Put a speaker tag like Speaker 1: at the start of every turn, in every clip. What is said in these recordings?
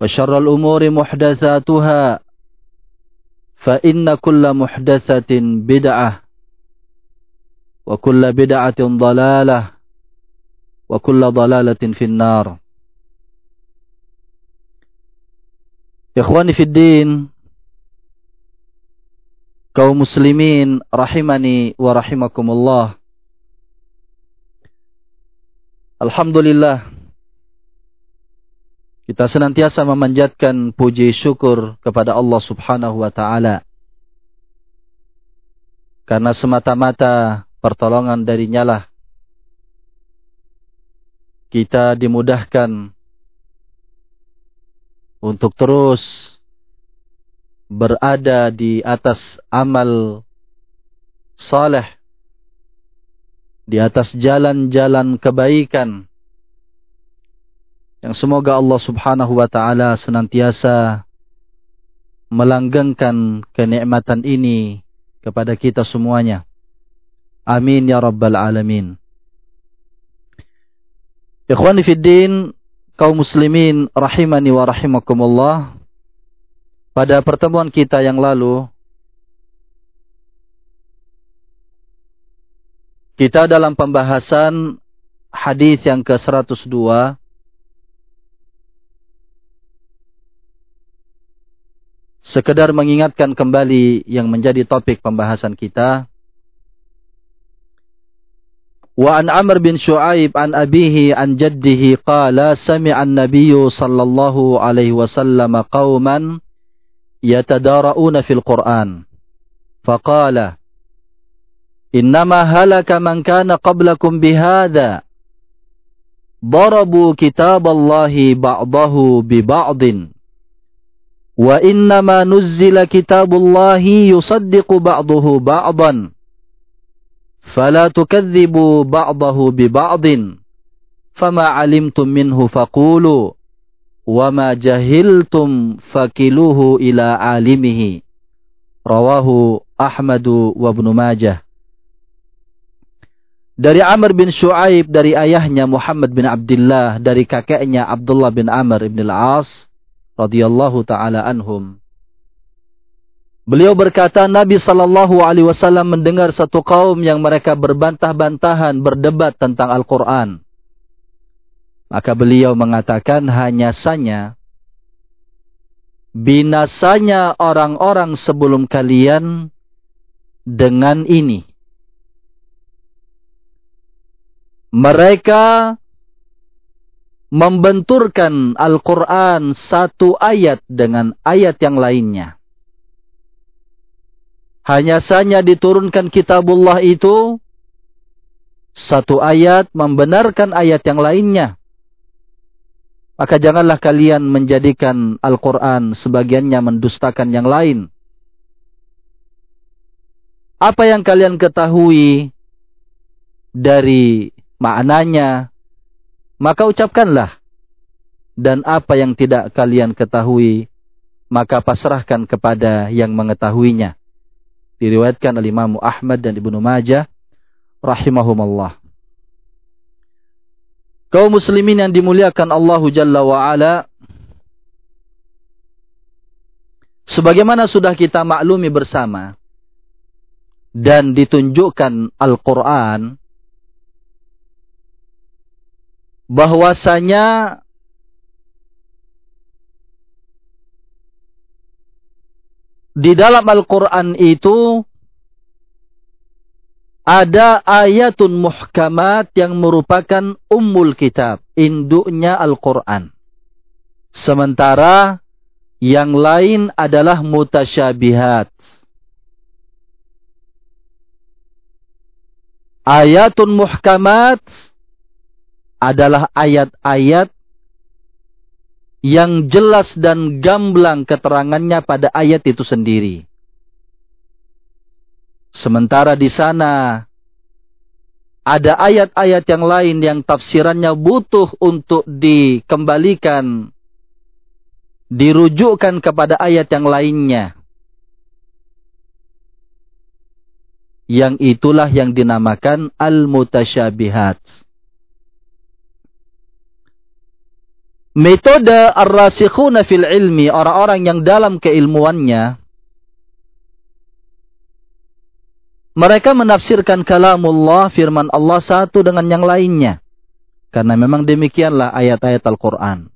Speaker 1: وشر الأمور محدثاتها فإن كل محدثة بدعة وكل بدعة ضلالة وكل ضلالة في النار. إخواني في الدين kaum muslimin rahimani wa rahimakumullah. Alhamdulillah. Kita senantiasa memanjatkan puji syukur kepada Allah Subhanahu wa taala. Karena semata-mata pertolongan darinya lah kita dimudahkan untuk terus berada di atas amal saleh di atas jalan-jalan kebaikan yang semoga Allah subhanahu wa ta'ala senantiasa melanggengkan kenikmatan ini kepada kita semuanya. Amin ya rabbal alamin. Ikhwani fiddin, kaum muslimin rahimani wa rahimakumullah. Pada pertemuan kita yang lalu, kita dalam pembahasan hadis yang ke-102 sekedar mengingatkan kembali yang menjadi topik pembahasan kita. Wa an Amr bin Shu'aib an abihi an jaddihi qala sami'an an-nabiy sallallahu alaihi wasallam qauman yatadara'una fil Qur'an. Faqala Innama halaka man kana qablakum bihadha darabu kitaballahi ba'dahu bi ba'din Wa innama nuzzila kitabullahi yusaddiqu ba'duhu ba'dan. Fala tukadzibu ba'dahu bi ba'din. Fama alimtum minhu faqulu. Wa ma jahiltum fakiluhu ila alimihi. Rawahu Ahmadu wa Ibnu Majah. Dari Amr bin Shu'aib, dari ayahnya Muhammad bin Abdullah, dari kakeknya Abdullah bin Amr bin Al-As, radhiyallahu taala anhum. Beliau berkata Nabi sallallahu alaihi wasallam mendengar satu kaum yang mereka berbantah-bantahan berdebat tentang Al-Qur'an. Maka beliau mengatakan hanya saja binasanya orang-orang sebelum kalian dengan ini. Mereka membenturkan Al-Quran satu ayat dengan ayat yang lainnya. Hanya saja diturunkan kitabullah itu satu ayat membenarkan ayat yang lainnya. Maka janganlah kalian menjadikan Al-Quran sebagiannya mendustakan yang lain. Apa yang kalian ketahui dari maknanya, maka ucapkanlah. Dan apa yang tidak kalian ketahui, maka pasrahkan kepada yang mengetahuinya. Diriwayatkan oleh Imam Ahmad dan Ibnu Majah rahimahumallah. Kaum muslimin yang dimuliakan Allah Jalla wa ala sebagaimana sudah kita maklumi bersama dan ditunjukkan Al-Qur'an bahwasanya di dalam Al-Qur'an itu ada ayatun muhkamat yang merupakan ummul kitab, induknya Al-Quran. Sementara yang lain adalah mutasyabihat. Ayatun muhkamat adalah ayat-ayat yang jelas dan gamblang keterangannya pada ayat itu sendiri. Sementara di sana ada ayat-ayat yang lain yang tafsirannya butuh untuk dikembalikan, dirujukkan kepada ayat yang lainnya. Yang itulah yang dinamakan al-mutasyabihat. Metode ar-rasikhuna fil ilmi, orang-orang yang dalam keilmuannya, Mereka menafsirkan kalamullah firman Allah satu dengan yang lainnya. Karena memang demikianlah ayat-ayat Al-Quran.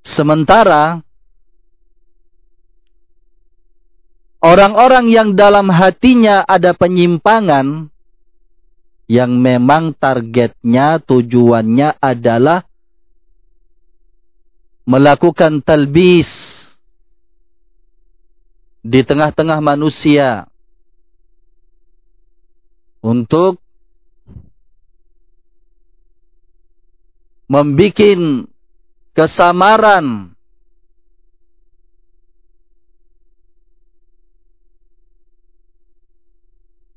Speaker 1: Sementara orang-orang yang dalam hatinya ada penyimpangan yang memang targetnya, tujuannya adalah melakukan talbis di tengah-tengah manusia untuk membuat kesamaran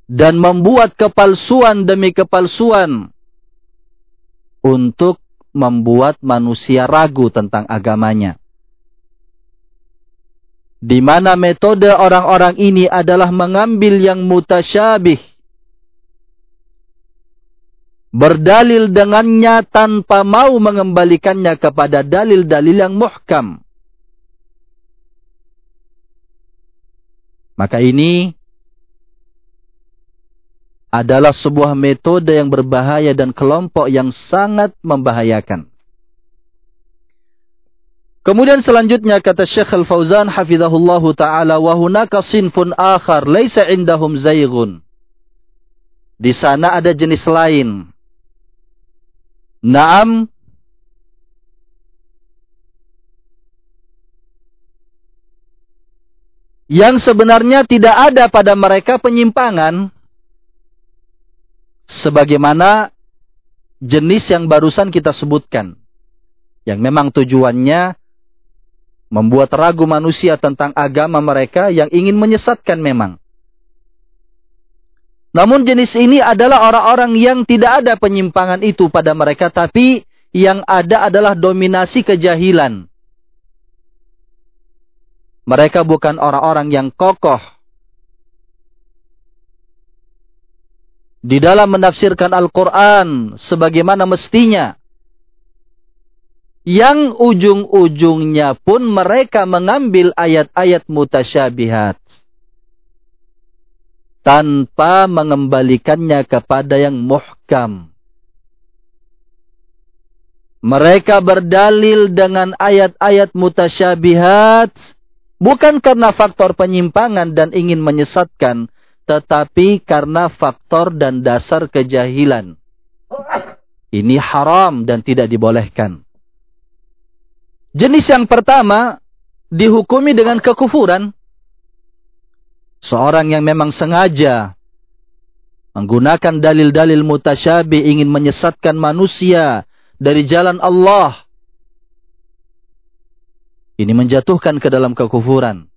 Speaker 1: dan membuat kepalsuan demi kepalsuan untuk membuat manusia ragu tentang agamanya. Di mana metode orang-orang ini adalah mengambil yang mutasyabih berdalil dengannya tanpa mau mengembalikannya kepada dalil-dalil yang muhkam. Maka ini adalah sebuah metode yang berbahaya dan kelompok yang sangat membahayakan Kemudian selanjutnya kata Syekh Al-Fauzan hafizahullahu taala wa hunaka sinfun akhar laisa indahum zaighun. Di sana ada jenis lain. Naam yang sebenarnya tidak ada pada mereka penyimpangan sebagaimana jenis yang barusan kita sebutkan yang memang tujuannya membuat ragu manusia tentang agama mereka yang ingin menyesatkan memang. Namun jenis ini adalah orang-orang yang tidak ada penyimpangan itu pada mereka, tapi yang ada adalah dominasi kejahilan. Mereka bukan orang-orang yang kokoh di dalam menafsirkan Al-Quran sebagaimana mestinya yang ujung-ujungnya pun mereka mengambil ayat-ayat mutasyabihat tanpa mengembalikannya kepada yang muhkam. Mereka berdalil dengan ayat-ayat mutasyabihat bukan karena faktor penyimpangan dan ingin menyesatkan, tetapi karena faktor dan dasar kejahilan. Ini haram dan tidak dibolehkan. Jenis yang pertama dihukumi dengan kekufuran. Seorang yang memang sengaja menggunakan dalil-dalil mutasyabih ingin menyesatkan manusia dari jalan Allah. Ini menjatuhkan ke dalam kekufuran.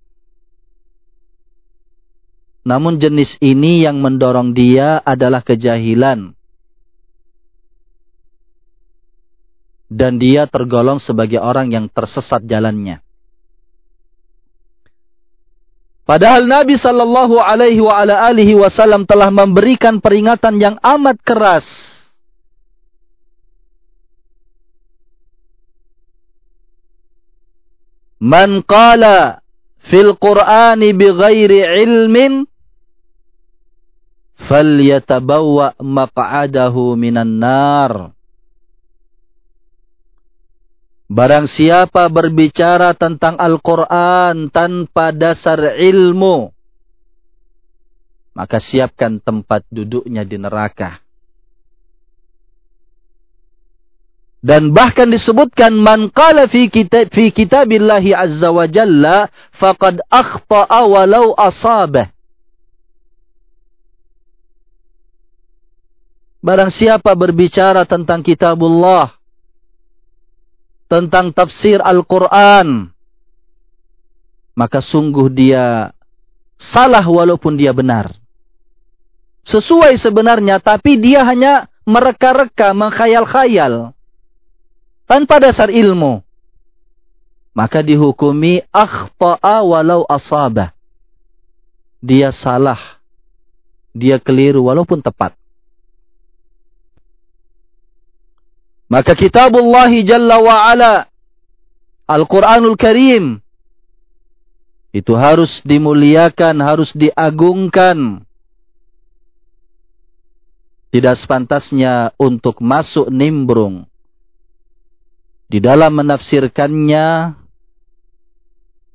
Speaker 1: Namun jenis ini yang mendorong dia adalah kejahilan. Dan dia tergolong sebagai orang yang tersesat jalannya. Padahal Nabi sallallahu alaihi wa ala alihi wasallam telah memberikan peringatan yang amat keras. Man qala fil Qur'ani bighairi ilmin falyatabawwa maq'adahu minan nar. Barang siapa berbicara tentang Al-Quran tanpa dasar ilmu, maka siapkan tempat duduknya di neraka. Dan bahkan disebutkan man qala fi kitab fi kitabillahi azza wa jalla faqad akhta'a walau asabah. Barang siapa berbicara tentang kitabullah tentang tafsir Al-Quran, maka sungguh dia salah walaupun dia benar. Sesuai sebenarnya, tapi dia hanya mereka-reka, mengkhayal-khayal. Tanpa dasar ilmu. Maka dihukumi akhta'a walau asabah. Dia salah. Dia keliru walaupun tepat. Maka kitabullah jalla wa ala Al-Quranul Karim itu harus dimuliakan, harus diagungkan. Tidak sepantasnya untuk masuk nimbrung. Di dalam menafsirkannya,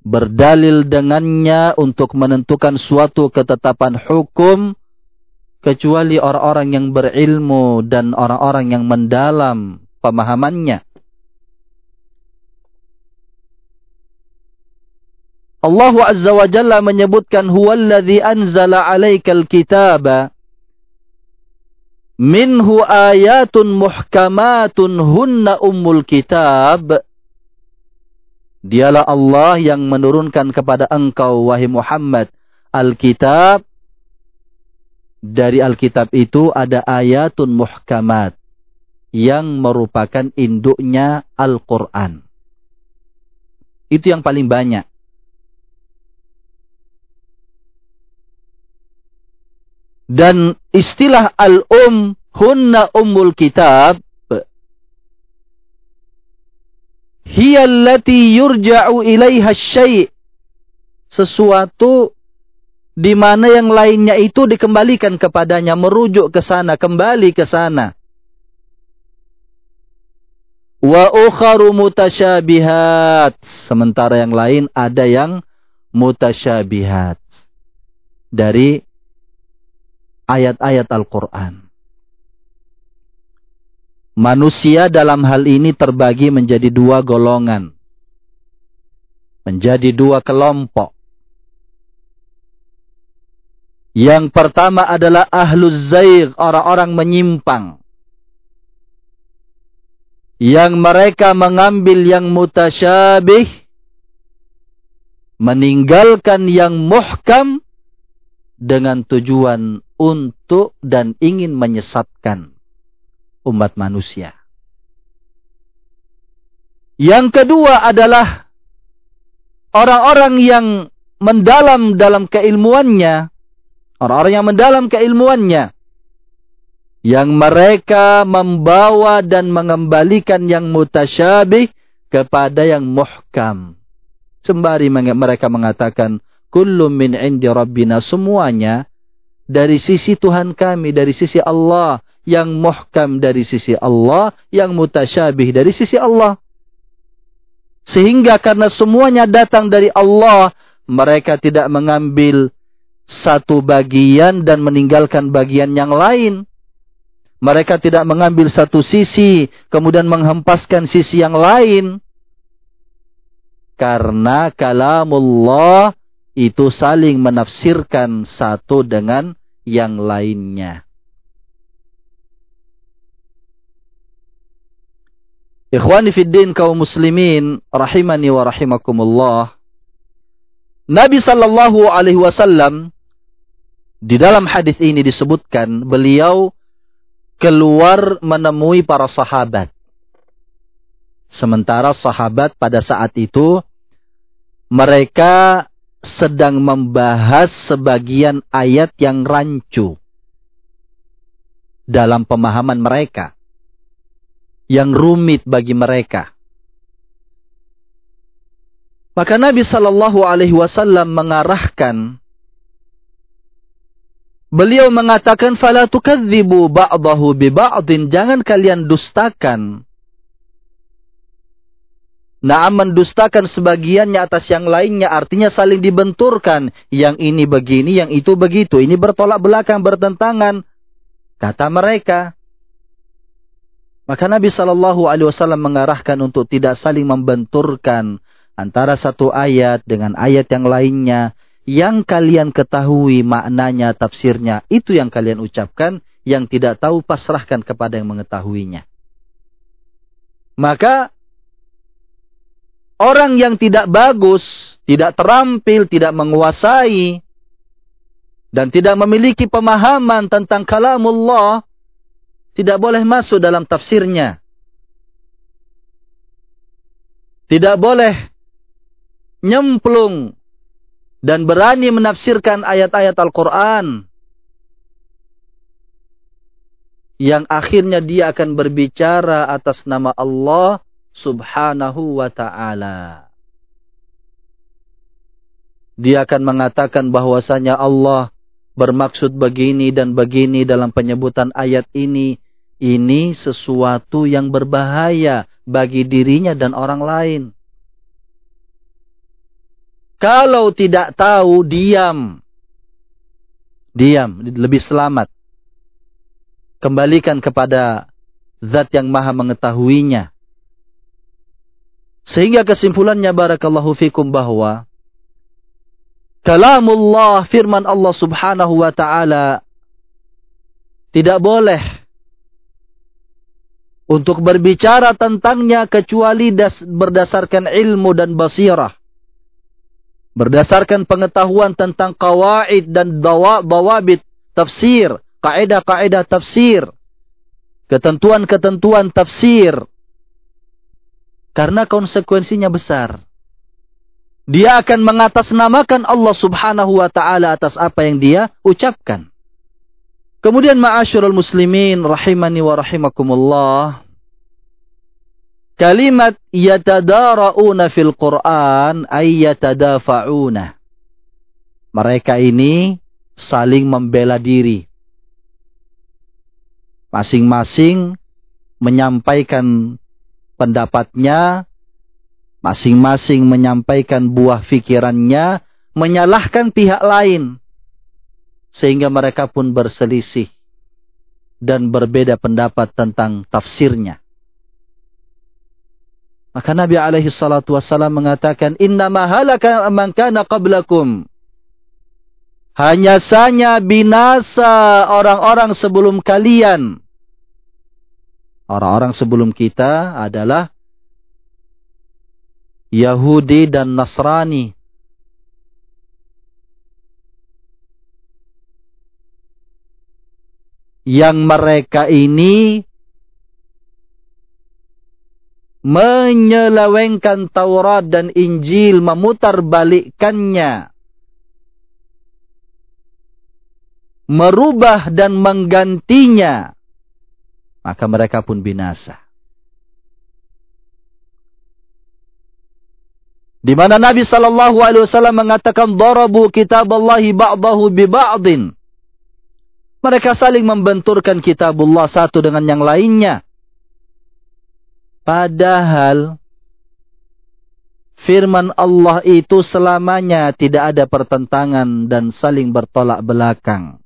Speaker 1: berdalil dengannya untuk menentukan suatu ketetapan hukum, kecuali orang-orang yang berilmu dan orang-orang yang mendalam pemahamannya. Allah Azza wa Jalla menyebutkan huwallazi anzala 'alaikal kitaba minhu ayatun muhkamatun hunna ummul kitab. Dialah Allah yang menurunkan kepada engkau wahai Muhammad Alkitab. Dari Alkitab itu ada ayatun muhkamat yang merupakan induknya Al-Quran. Itu yang paling banyak. Dan istilah al-um hunna ummul kitab hiya allati yurja'u ilaiha syai' sesuatu di mana yang lainnya itu dikembalikan kepadanya merujuk ke sana kembali ke sana Wa ukharu mutasyabihat. Sementara yang lain ada yang mutasyabihat. Dari ayat-ayat Al-Quran. Manusia dalam hal ini terbagi menjadi dua golongan. Menjadi dua kelompok. Yang pertama adalah ahluz zair, orang-orang menyimpang yang mereka mengambil yang mutasyabih meninggalkan yang muhkam dengan tujuan untuk dan ingin menyesatkan umat manusia. Yang kedua adalah orang-orang yang mendalam dalam keilmuannya, orang-orang yang mendalam keilmuannya yang mereka membawa dan mengembalikan yang mutasyabih kepada yang muhkam. Sembari mereka mengatakan, Kullu min indi rabbina semuanya dari sisi Tuhan kami, dari sisi Allah. Yang muhkam dari sisi Allah, yang mutasyabih dari sisi Allah. Sehingga karena semuanya datang dari Allah, mereka tidak mengambil satu bagian dan meninggalkan bagian yang lain Mereka tidak mengambil satu sisi, kemudian menghempaskan sisi yang lain. Karena kalamullah itu saling menafsirkan satu dengan yang lainnya. Ikhwani fiddin kaum muslimin rahimani wa rahimakumullah. Nabi sallallahu alaihi wasallam di dalam hadis ini disebutkan beliau keluar menemui para sahabat. Sementara sahabat pada saat itu mereka sedang membahas sebagian ayat yang rancu dalam pemahaman mereka yang rumit bagi mereka. Maka Nabi Shallallahu Alaihi Wasallam mengarahkan beliau mengatakan fala tukadzibu ba'dahu bi ba'din jangan kalian dustakan Nah, mendustakan sebagiannya atas yang lainnya artinya saling dibenturkan. Yang ini begini, yang itu begitu. Ini bertolak belakang, bertentangan. Kata mereka. Maka Nabi Shallallahu Alaihi Wasallam mengarahkan untuk tidak saling membenturkan antara satu ayat dengan ayat yang lainnya. Yang kalian ketahui maknanya, tafsirnya, itu yang kalian ucapkan. Yang tidak tahu pasrahkan kepada yang mengetahuinya. Maka orang yang tidak bagus, tidak terampil, tidak menguasai, dan tidak memiliki pemahaman tentang kalamullah, tidak boleh masuk dalam tafsirnya. Tidak boleh nyemplung dan berani menafsirkan ayat-ayat Al-Quran. Yang akhirnya dia akan berbicara atas nama Allah subhanahu wa ta'ala. Dia akan mengatakan bahwasanya Allah bermaksud begini dan begini dalam penyebutan ayat ini ini sesuatu yang berbahaya bagi dirinya dan orang lain. Kalau tidak tahu, diam. Diam, lebih selamat. Kembalikan kepada zat yang maha mengetahuinya. Sehingga kesimpulannya barakallahu fikum bahwa kalamullah firman Allah Subhanahu wa taala tidak boleh untuk berbicara tentangnya kecuali das, berdasarkan ilmu dan basirah. Berdasarkan pengetahuan tentang kawaid dan dawabit tafsir, kaidah-kaidah tafsir, ketentuan-ketentuan tafsir. Karena konsekuensinya besar. Dia akan mengatasnamakan Allah subhanahu wa ta'ala atas apa yang dia ucapkan. Kemudian ma'asyurul muslimin rahimani wa rahimakumullah. Kalimat yatadara'una fil Qur'an ay yatadafa'una. Mereka ini saling membela diri. Masing-masing menyampaikan pendapatnya, masing-masing menyampaikan buah fikirannya, menyalahkan pihak lain sehingga mereka pun berselisih dan berbeda pendapat tentang tafsirnya. Maka Nabi alaihi salatu wasallam mengatakan, Inna mahalaka man kana qablakum. Hanya saja binasa orang-orang sebelum kalian. Orang-orang sebelum kita adalah Yahudi dan Nasrani. yang mereka ini menyelewengkan Taurat dan Injil, memutarbalikkannya, merubah dan menggantinya, maka mereka pun binasa. Di mana Nabi sallallahu alaihi wasallam mengatakan darabu kitab Allah ba'dahu bi ba'din mereka saling membenturkan kitabullah satu dengan yang lainnya. Padahal firman Allah itu selamanya tidak ada pertentangan dan saling bertolak belakang.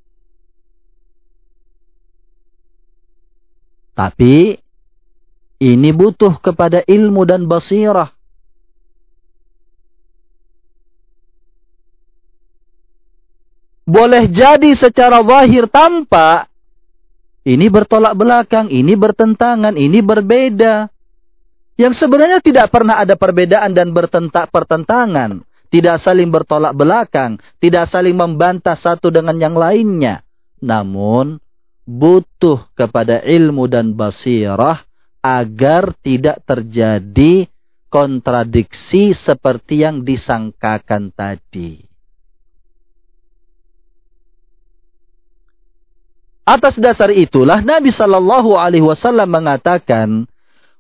Speaker 1: Tapi ini butuh kepada ilmu dan basirah. Boleh jadi secara zahir tampak ini bertolak belakang, ini bertentangan, ini berbeda. Yang sebenarnya tidak pernah ada perbedaan dan bertentak pertentangan. Tidak saling bertolak belakang. Tidak saling membantah satu dengan yang lainnya. Namun, butuh kepada ilmu dan basirah agar tidak terjadi kontradiksi seperti yang disangkakan tadi. Atas dasar itulah Nabi Shallallahu Alaihi Wasallam mengatakan,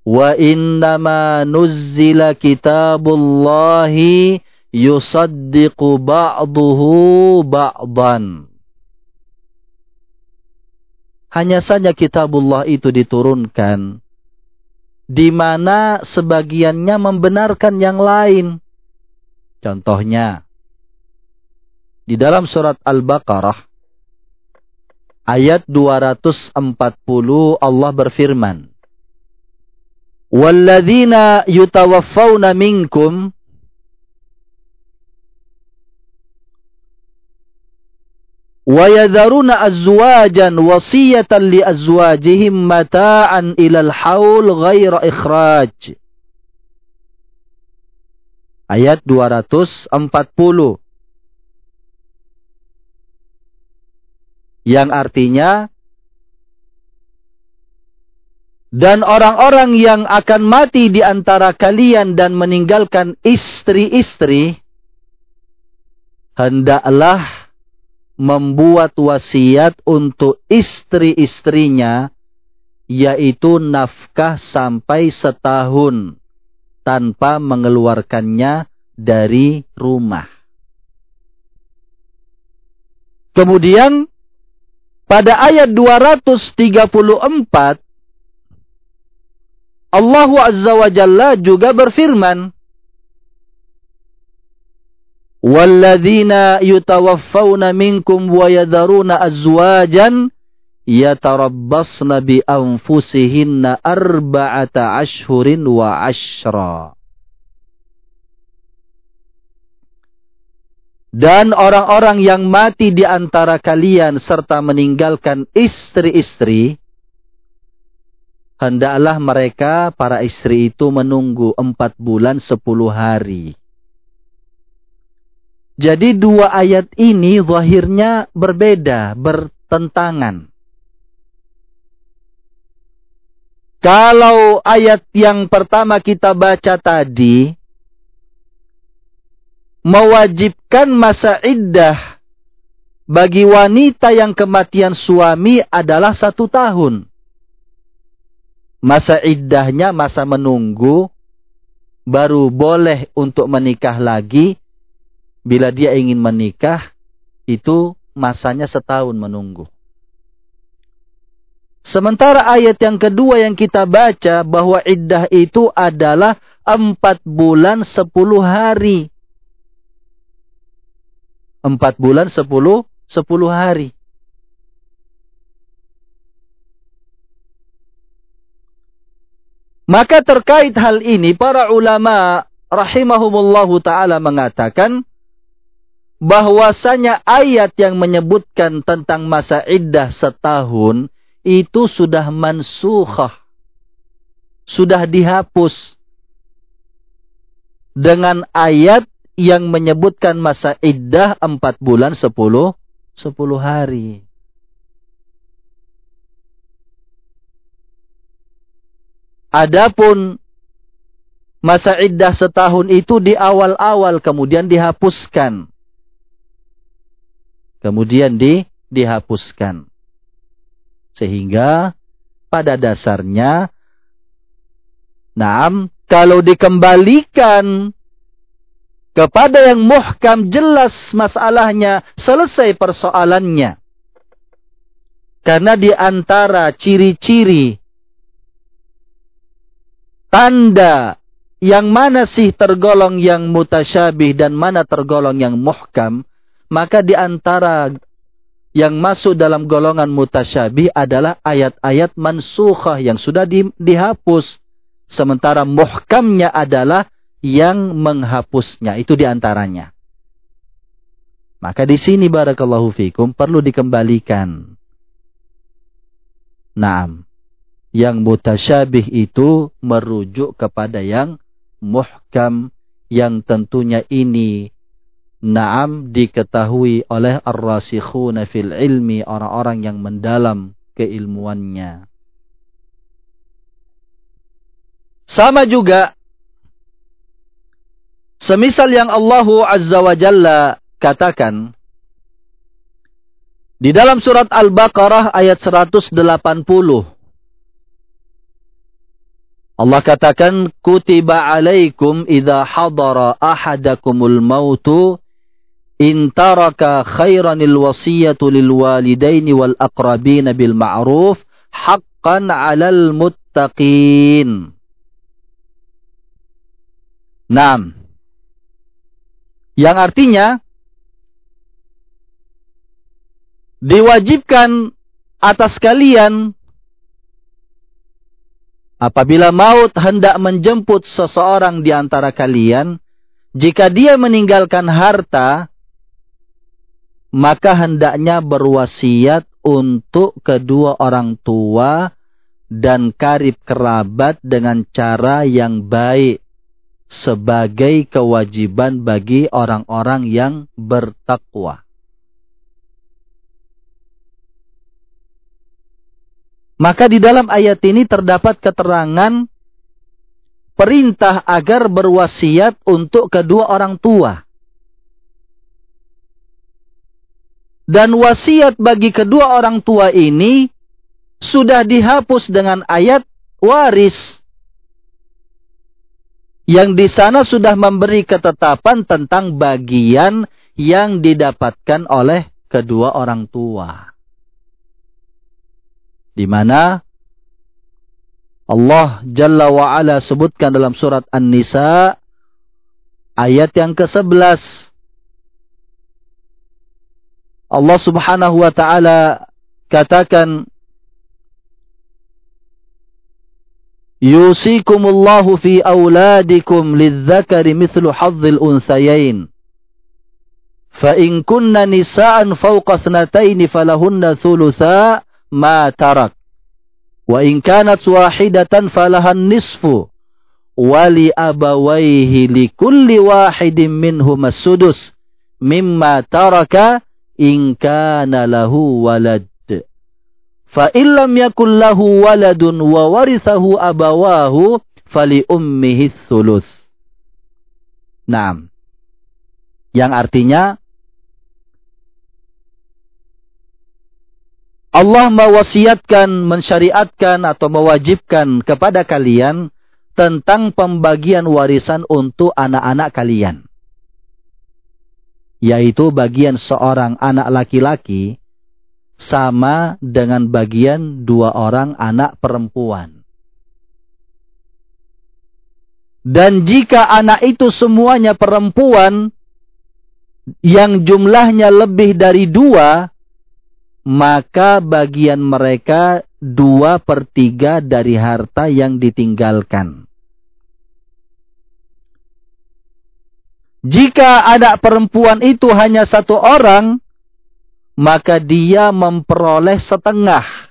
Speaker 1: wa innama nuzzila kitabullahi yusaddiqu ba'duhu ba'dan. Hanya saja kitabullah itu diturunkan di mana sebagiannya membenarkan yang lain. Contohnya di dalam surat Al-Baqarah ayat 240 Allah berfirman walladzina yutawaffawna minkum wa yadharuna azwajan wasiyatan li azwajihim mata'an ilal haul ghaira ikhraj ayat 240 yang artinya dan orang-orang yang akan mati di antara kalian dan meninggalkan istri-istri hendaklah membuat wasiat untuk istri-istrinya yaitu nafkah sampai setahun tanpa mengeluarkannya dari rumah. Kemudian pada ayat 234 Allah Azza wa Jalla juga berfirman Dan orang-orang yang mati di antara kalian serta meninggalkan istri-istri, hendaklah mereka, para istri itu menunggu empat bulan sepuluh hari. Jadi dua ayat ini zahirnya berbeda, bertentangan. Kalau ayat yang pertama kita baca tadi, mewajibkan masa iddah bagi wanita yang kematian suami adalah satu tahun. Masa iddahnya, masa menunggu, baru boleh untuk menikah lagi. Bila dia ingin menikah, itu masanya setahun menunggu. Sementara ayat yang kedua yang kita baca bahwa iddah itu adalah empat bulan sepuluh hari empat bulan sepuluh sepuluh hari. Maka terkait hal ini para ulama rahimahumullahu taala mengatakan bahwasanya ayat yang menyebutkan tentang masa iddah setahun itu sudah mansukhah. Sudah dihapus dengan ayat yang menyebutkan masa iddah empat bulan sepuluh sepuluh hari. Adapun masa iddah setahun itu di awal-awal kemudian dihapuskan. Kemudian di dihapuskan. Sehingga pada dasarnya Naam, kalau dikembalikan kepada yang muhkam jelas masalahnya, selesai persoalannya. Karena di antara ciri-ciri tanda yang mana sih tergolong yang mutasyabih dan mana tergolong yang muhkam, maka di antara yang masuk dalam golongan mutasyabih adalah ayat-ayat mansukhah yang sudah di, dihapus. Sementara muhkamnya adalah yang menghapusnya. Itu di antaranya. Maka di sini barakallahu fikum perlu dikembalikan. Naam. Yang mutasyabih itu merujuk kepada yang muhkam yang tentunya ini Naam diketahui oleh ar-rasikhuna fil ilmi orang-orang yang mendalam keilmuannya. Sama juga semisal yang Allah Azza wa Jalla katakan di dalam surat Al-Baqarah ayat 180 Allah katakan kutiba alaikum idza hadara ahadakumul mautu in taraka khairanil wasiyatu lil wal aqrabina bil ma'ruf haqqan 'alal muttaqin. Naam. Yang artinya diwajibkan atas kalian apabila maut hendak menjemput seseorang di antara kalian jika dia meninggalkan harta maka hendaknya berwasiat untuk kedua orang tua dan karib kerabat dengan cara yang baik sebagai kewajiban bagi orang-orang yang bertakwa. Maka di dalam ayat ini terdapat keterangan perintah agar berwasiat untuk kedua orang tua. Dan wasiat bagi kedua orang tua ini sudah dihapus dengan ayat waris. Yang di sana sudah memberi ketetapan tentang bagian yang didapatkan oleh kedua orang tua. Di mana Allah Jalla wa'ala sebutkan dalam surat An-Nisa ayat yang ke-11 Allah Subhanahu wa taala katakan Yusikumullahu fi auladikum lidzakari mithlu hadzil unsayain. Fa in kunna nisaan fawqa thnatayn falahunna thulutha ma tarak. Wa in kanat wahidatan falahan nisfu wali abawaihi likulli wahidin minhum as-sudus mimma taraka in kana lahu walad. Fa illam yakul lahu waladun wa warithahu abawahu fali ummihi thuluth Naam. Yang artinya Allah mewasiatkan, mensyariatkan atau mewajibkan kepada kalian tentang pembagian warisan untuk anak-anak kalian yaitu bagian seorang anak laki-laki sama dengan bagian dua orang anak perempuan. Dan jika anak itu semuanya perempuan yang jumlahnya lebih dari dua, maka bagian mereka dua per tiga dari harta yang ditinggalkan. Jika anak perempuan itu hanya satu orang, maka dia memperoleh setengah.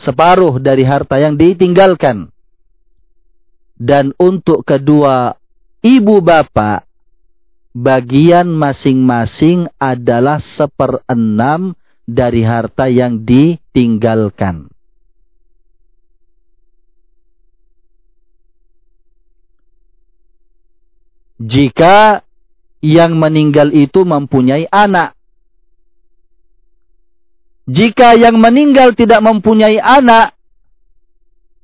Speaker 1: Separuh dari harta yang ditinggalkan. Dan untuk kedua ibu bapak, bagian masing-masing adalah seperenam dari harta yang ditinggalkan. jika yang meninggal itu mempunyai anak. Jika yang meninggal tidak mempunyai anak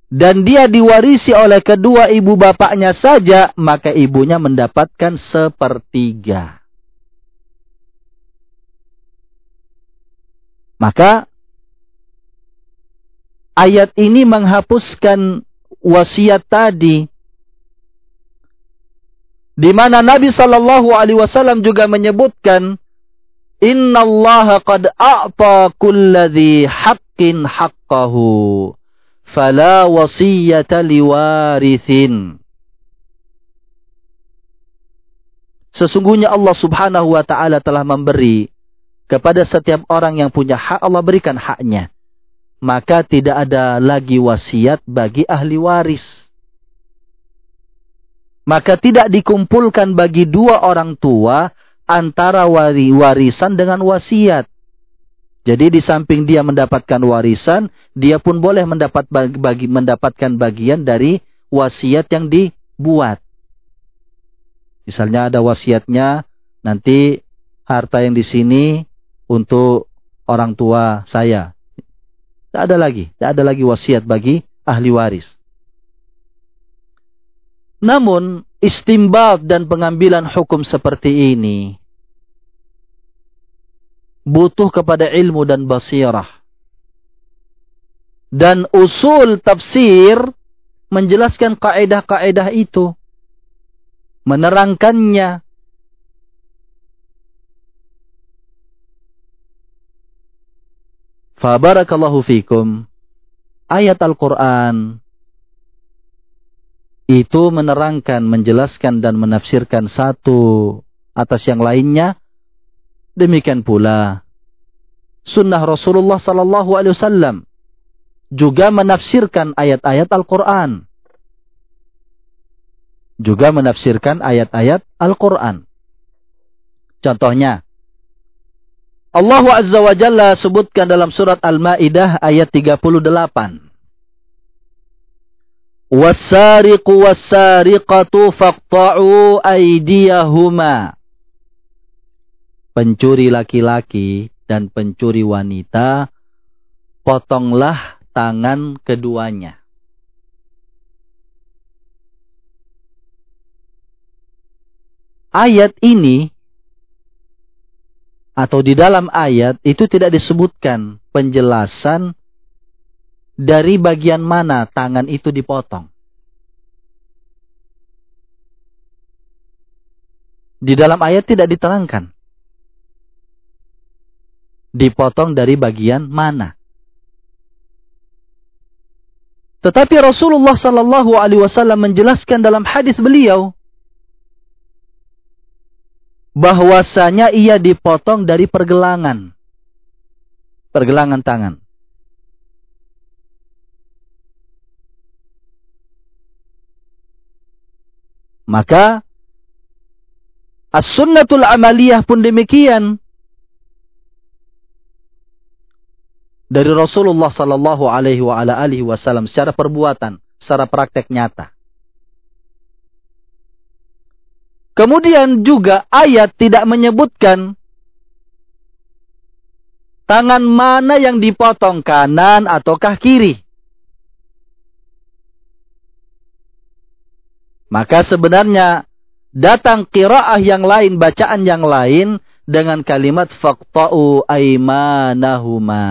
Speaker 1: dan dia diwarisi oleh kedua ibu bapaknya saja, maka ibunya mendapatkan sepertiga. Maka ayat ini menghapuskan wasiat tadi di mana Nabi Shallallahu Alaihi Wasallam juga menyebutkan Inna Allah qad a'ta kulladhi haqqin haqqahu. Fala wasiyata liwarithin. Sesungguhnya Allah subhanahu wa ta'ala telah memberi kepada setiap orang yang punya hak, Allah berikan haknya. Maka tidak ada lagi wasiat bagi ahli waris. Maka tidak dikumpulkan bagi dua orang tua antara wari warisan dengan wasiat. Jadi di samping dia mendapatkan warisan, dia pun boleh mendapat bagi, bagi, mendapatkan bagian dari wasiat yang dibuat. Misalnya ada wasiatnya, nanti harta yang di sini untuk orang tua saya. Tidak ada lagi, tidak ada lagi wasiat bagi ahli waris. Namun istimbat dan pengambilan hukum seperti ini butuh kepada ilmu dan basirah. Dan usul tafsir menjelaskan kaedah-kaedah itu. Menerangkannya. Fabarakallahu fikum. Ayat Al-Quran itu menerangkan, menjelaskan dan menafsirkan satu atas yang lainnya. Demikian pula sunnah Rasulullah sallallahu alaihi wasallam juga menafsirkan ayat-ayat Al-Qur'an. Juga menafsirkan ayat-ayat Al-Qur'an. Contohnya Allah Azza wa Jalla sebutkan dalam surat Al-Maidah ayat 38. Wasariqu wasariqatu faqta'u aydiyahuma. Pencuri laki-laki dan pencuri wanita, potonglah tangan keduanya. Ayat ini atau di dalam ayat itu tidak disebutkan penjelasan dari bagian mana tangan itu dipotong. Di dalam ayat tidak diterangkan. Dipotong dari bagian mana. Tetapi Rasulullah sallallahu alaihi wasallam menjelaskan dalam hadis beliau bahwasanya ia dipotong dari pergelangan. Pergelangan tangan. Maka as-sunnatul amaliyah pun demikian. Dari Rasulullah sallallahu alaihi wa ala alihi wasallam secara perbuatan, secara praktek nyata. Kemudian juga ayat tidak menyebutkan tangan mana yang dipotong kanan ataukah kiri. Maka sebenarnya datang qiraah yang lain, bacaan yang lain dengan kalimat faqta'u aimanahuma.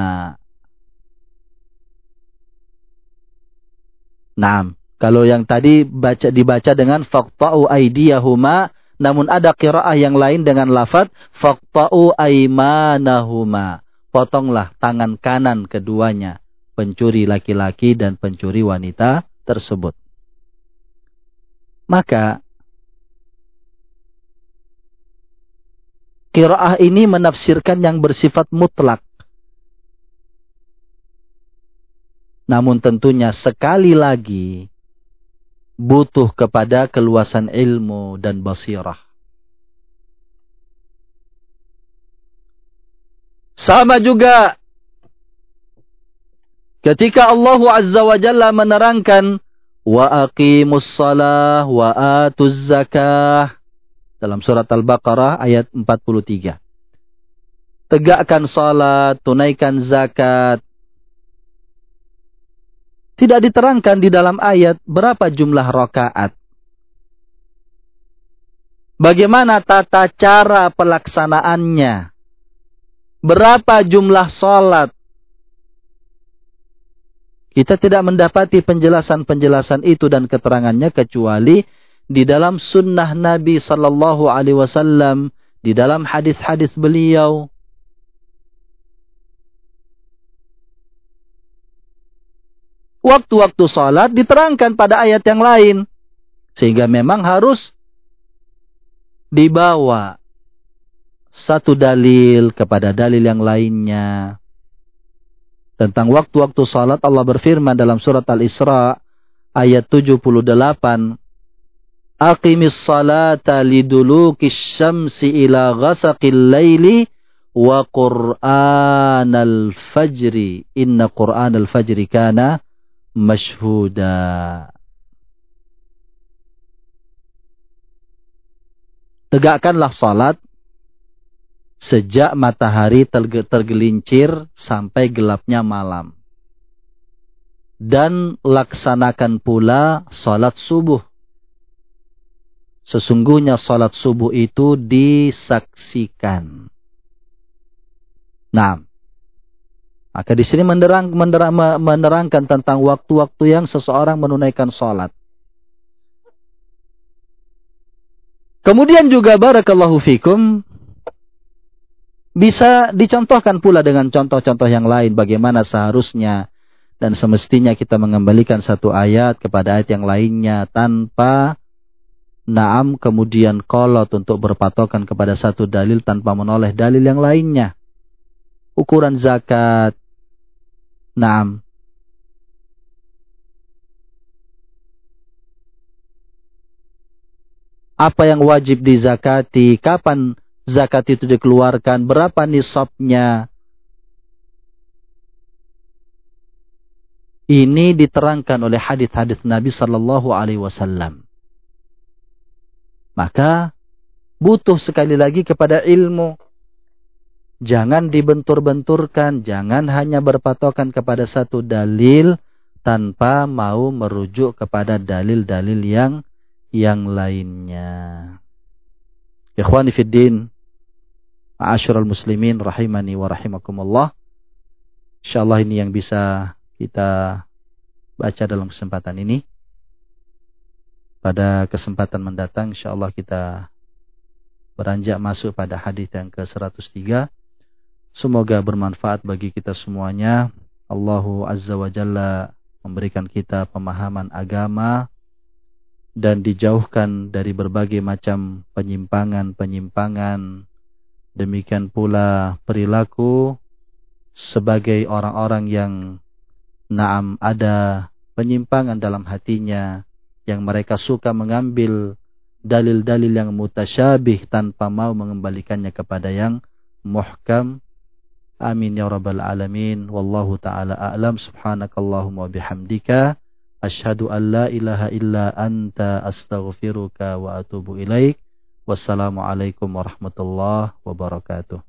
Speaker 1: Nah, kalau yang tadi baca dibaca dengan faqta'u aidiyahuma, namun ada qiraah yang lain dengan lafaz faqta'u aimanahuma. Potonglah tangan kanan keduanya, pencuri laki-laki dan pencuri wanita tersebut. Maka kiraah ini menafsirkan yang bersifat mutlak. Namun tentunya sekali lagi butuh kepada keluasan ilmu dan basirah. Sama juga ketika Allah Azza wa Jalla menerangkan wa aqimus salah wa atuz zakah dalam surat Al-Baqarah ayat 43. Tegakkan salat, tunaikan zakat. Tidak diterangkan di dalam ayat berapa jumlah rakaat. Bagaimana tata cara pelaksanaannya? Berapa jumlah salat? Kita tidak mendapati penjelasan-penjelasan itu dan keterangannya kecuali di dalam sunnah Nabi sallallahu alaihi wasallam, di dalam hadis-hadis beliau waktu-waktu salat diterangkan pada ayat yang lain. Sehingga memang harus dibawa satu dalil kepada dalil yang lainnya. Tentang waktu-waktu salat Allah berfirman dalam surat Al-Isra ayat 78. Aqimis salata lidulukis syamsi ila ghasaqil laili wa qur'anal fajri. Inna qur'anal fajri kana mashhuda. Tegakkanlah salat sejak matahari tergelincir sampai gelapnya malam. Dan laksanakan pula salat subuh. Sesungguhnya salat subuh itu disaksikan. Nah, maka di sini menerang, menerang, menerangkan tentang waktu-waktu yang seseorang menunaikan salat. Kemudian juga barakallahu fikum bisa dicontohkan pula dengan contoh-contoh yang lain bagaimana seharusnya dan semestinya kita mengembalikan satu ayat kepada ayat yang lainnya tanpa naam kemudian kolot untuk berpatokan kepada satu dalil tanpa menoleh dalil yang lainnya. Ukuran zakat. Naam. Apa yang wajib dizakati, kapan zakat itu dikeluarkan, berapa nisabnya. Ini diterangkan oleh hadis-hadis Nabi sallallahu alaihi wasallam. Maka butuh sekali lagi kepada ilmu. Jangan dibentur-benturkan, jangan hanya berpatokan kepada satu dalil tanpa mau merujuk kepada dalil-dalil yang yang lainnya. Ikhwani fiddin, Ma'asyiral muslimin rahimani wa rahimakumullah. Insyaallah ini yang bisa kita baca dalam kesempatan ini. Pada kesempatan mendatang insyaallah kita beranjak masuk pada hadis yang ke-103. Semoga bermanfaat bagi kita semuanya. Allahu Azza wa Jalla memberikan kita pemahaman agama dan dijauhkan dari berbagai macam penyimpangan-penyimpangan Demikian pula perilaku sebagai orang-orang yang naam ada penyimpangan dalam hatinya yang mereka suka mengambil dalil-dalil yang mutasyabih tanpa mau mengembalikannya kepada yang muhkam. Amin ya rabbal alamin. Wallahu taala a'lam. Subhanakallahumma bihamdika asyhadu an la ilaha illa anta astaghfiruka wa atubu ilaik. Wassalamualaikum warahmatullahi wabarakatuh.